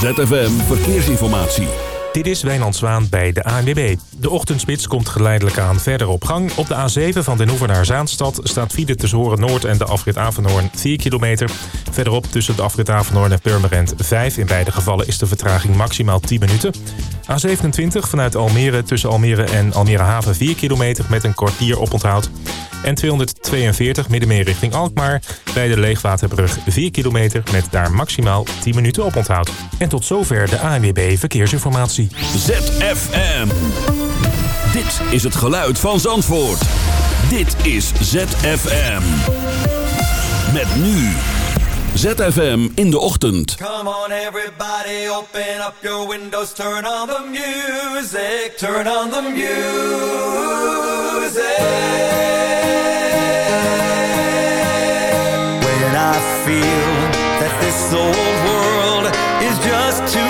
ZFM Verkeersinformatie. Dit is Wijnand Zwaan bij de ANWB. De ochtendspits komt geleidelijk aan verder op gang. Op de A7 van Den Hoever naar Zaanstad staat file tussen Horen Noord en de afrit Avenhoorn 4 kilometer. Verderop tussen de afrit Avenhoorn en Purmerend 5. In beide gevallen is de vertraging maximaal 10 minuten. A27 vanuit Almere tussen Almere en Almere Haven 4 kilometer met een kwartier oponthoud. En 242 middenmeer richting Alkmaar bij de Leegwaterbrug 4 kilometer met daar maximaal 10 minuten oponthoud. En tot zover de ANWB Verkeersinformatie. ZFM. Dit is het geluid van Zandvoort. Dit is ZFM. Met nu. ZFM in de ochtend. Come on everybody, open up your windows, turn on the music, turn on the music. When I feel that this old world is just too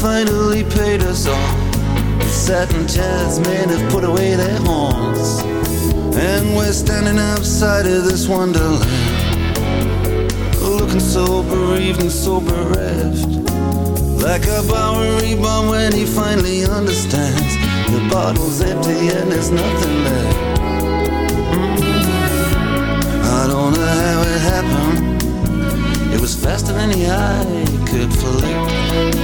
finally paid us. The satin chairs men have put away their horns. And we're standing outside of this wonderland. Looking so bereaved and so bereft. Like a Bowery bum when he finally understands. The bottle's empty and there's nothing left. Mm-hmm. I don't know how it happened. It was faster than the eye could flick.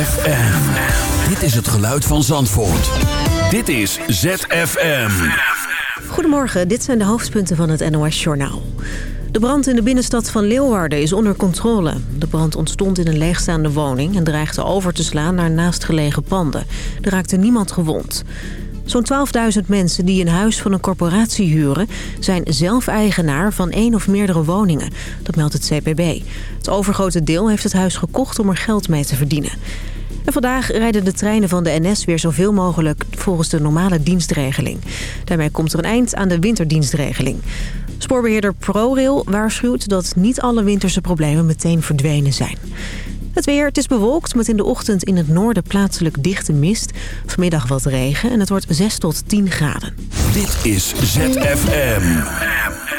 ZFM. Dit is het geluid van Zandvoort. Dit is ZFM. Goedemorgen, dit zijn de hoofdpunten van het NOS-journaal. De brand in de binnenstad van Leeuwarden is onder controle. De brand ontstond in een leegstaande woning en dreigde over te slaan naar naastgelegen panden. Er raakte niemand gewond. Zo'n 12.000 mensen die een huis van een corporatie huren... zijn zelf eigenaar van één of meerdere woningen. Dat meldt het CPB. Het overgrote deel heeft het huis gekocht om er geld mee te verdienen. En vandaag rijden de treinen van de NS weer zoveel mogelijk volgens de normale dienstregeling. Daarmee komt er een eind aan de winterdienstregeling. Spoorbeheerder ProRail waarschuwt dat niet alle winterse problemen meteen verdwenen zijn. Het weer, het is bewolkt met in de ochtend in het noorden plaatselijk dichte mist. Vanmiddag wat regen en het wordt 6 tot 10 graden. Dit is ZFM.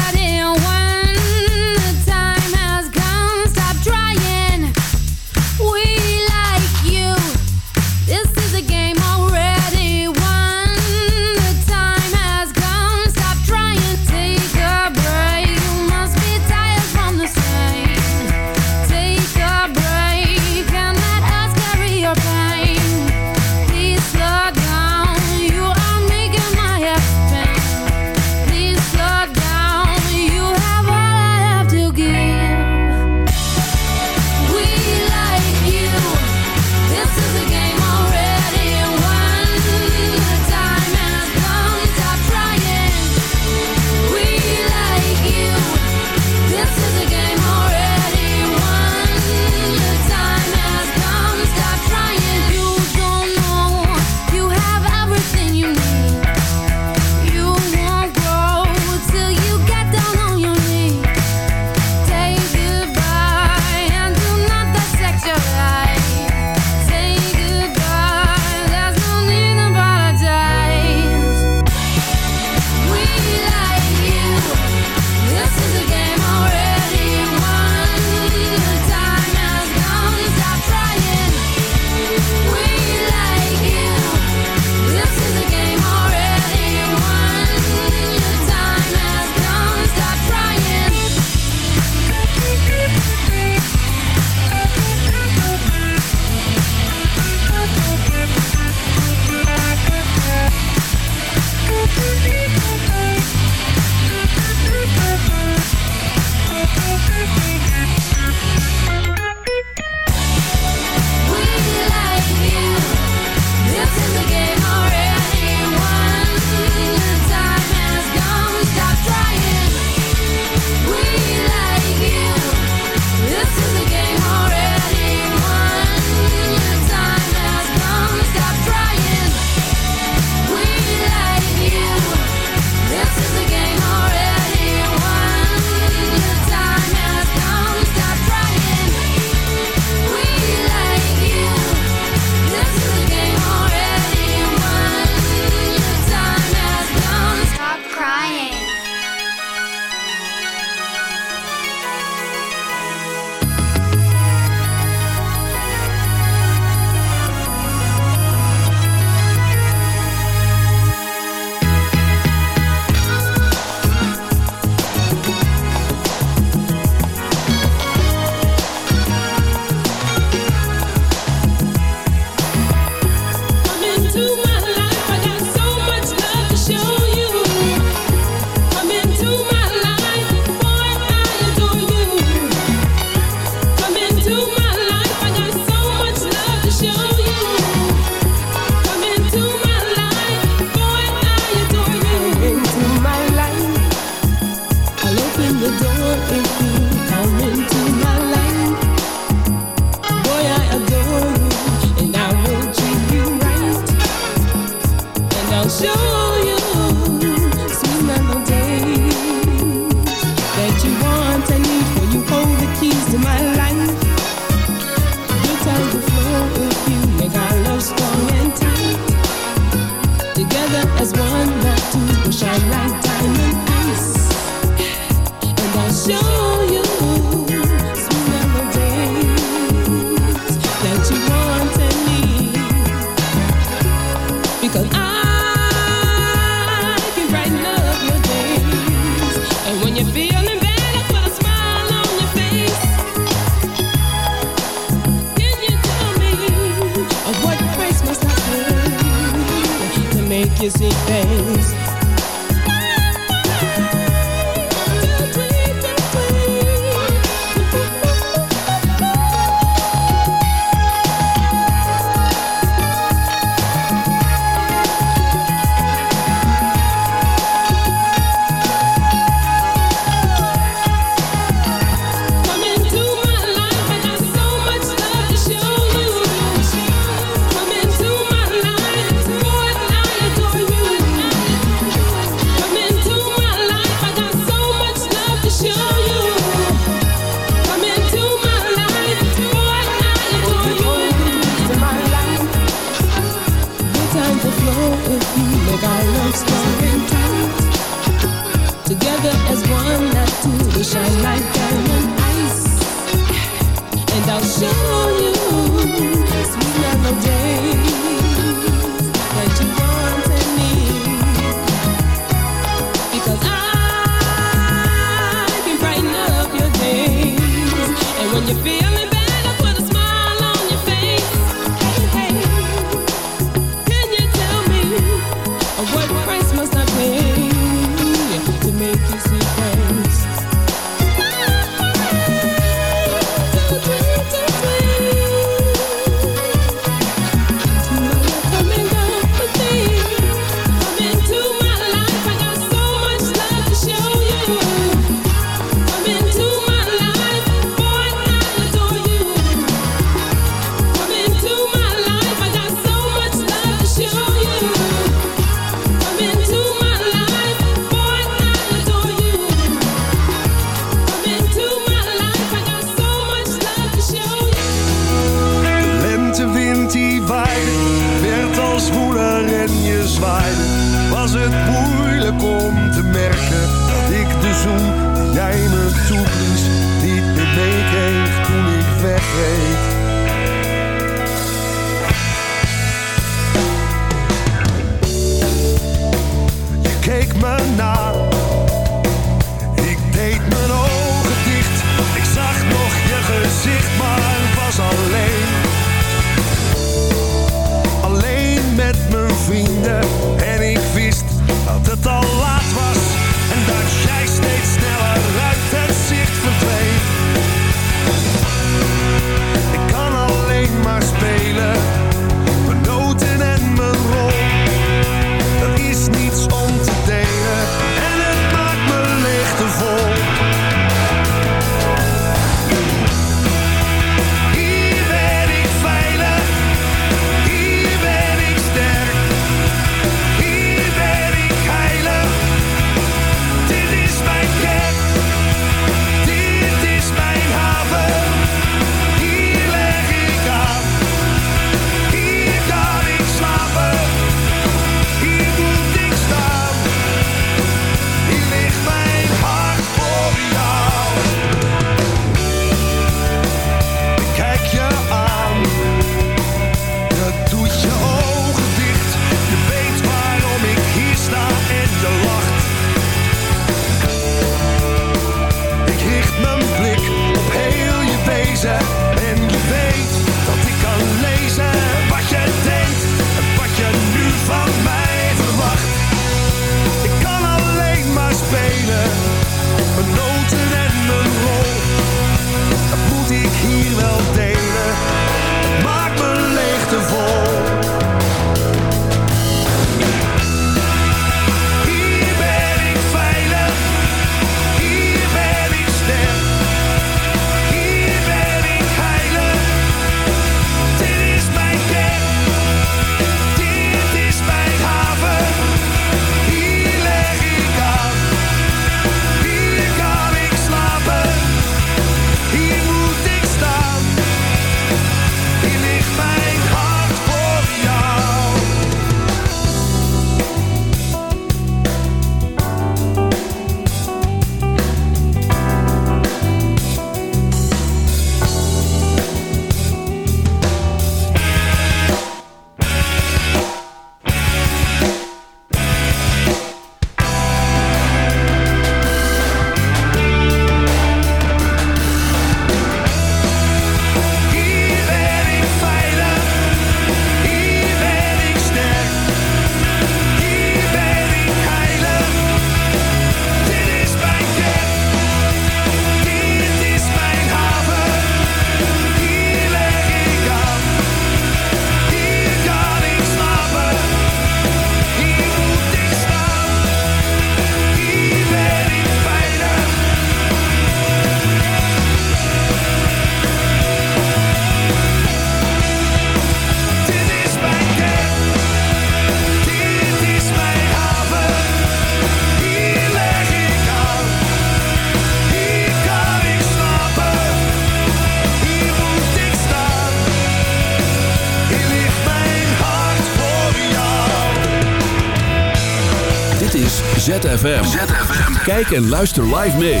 Kijk en luister live mee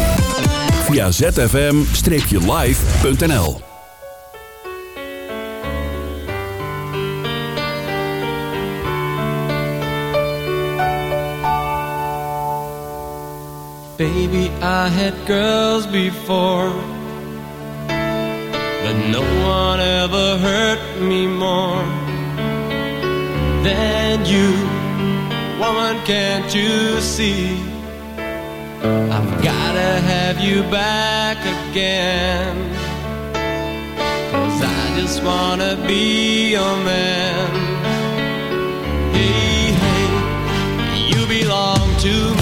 via zfm-live.nl Baby, I had girls before But no one ever hurt me more Than you. Woman, can't you see? I've gotta have you back again. Cause I just wanna be your man. Hey, hey, you belong to me.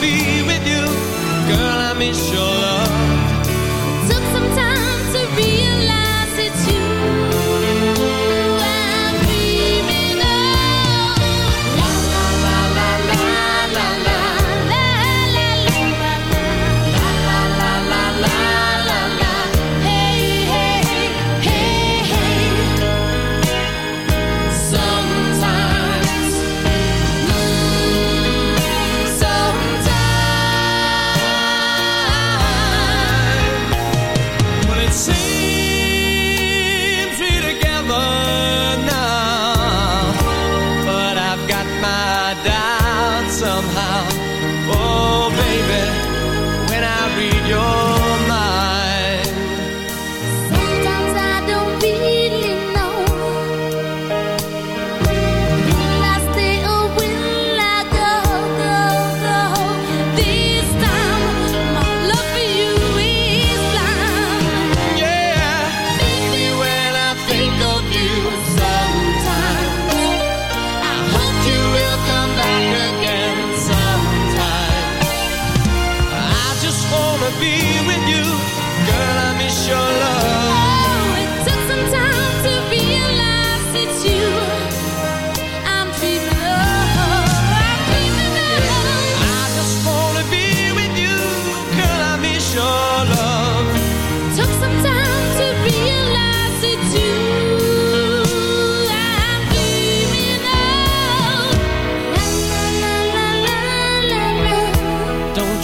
feel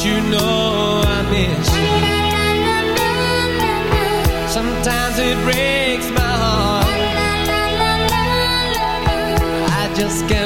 you know I miss. Sometimes it breaks my heart. I just can't.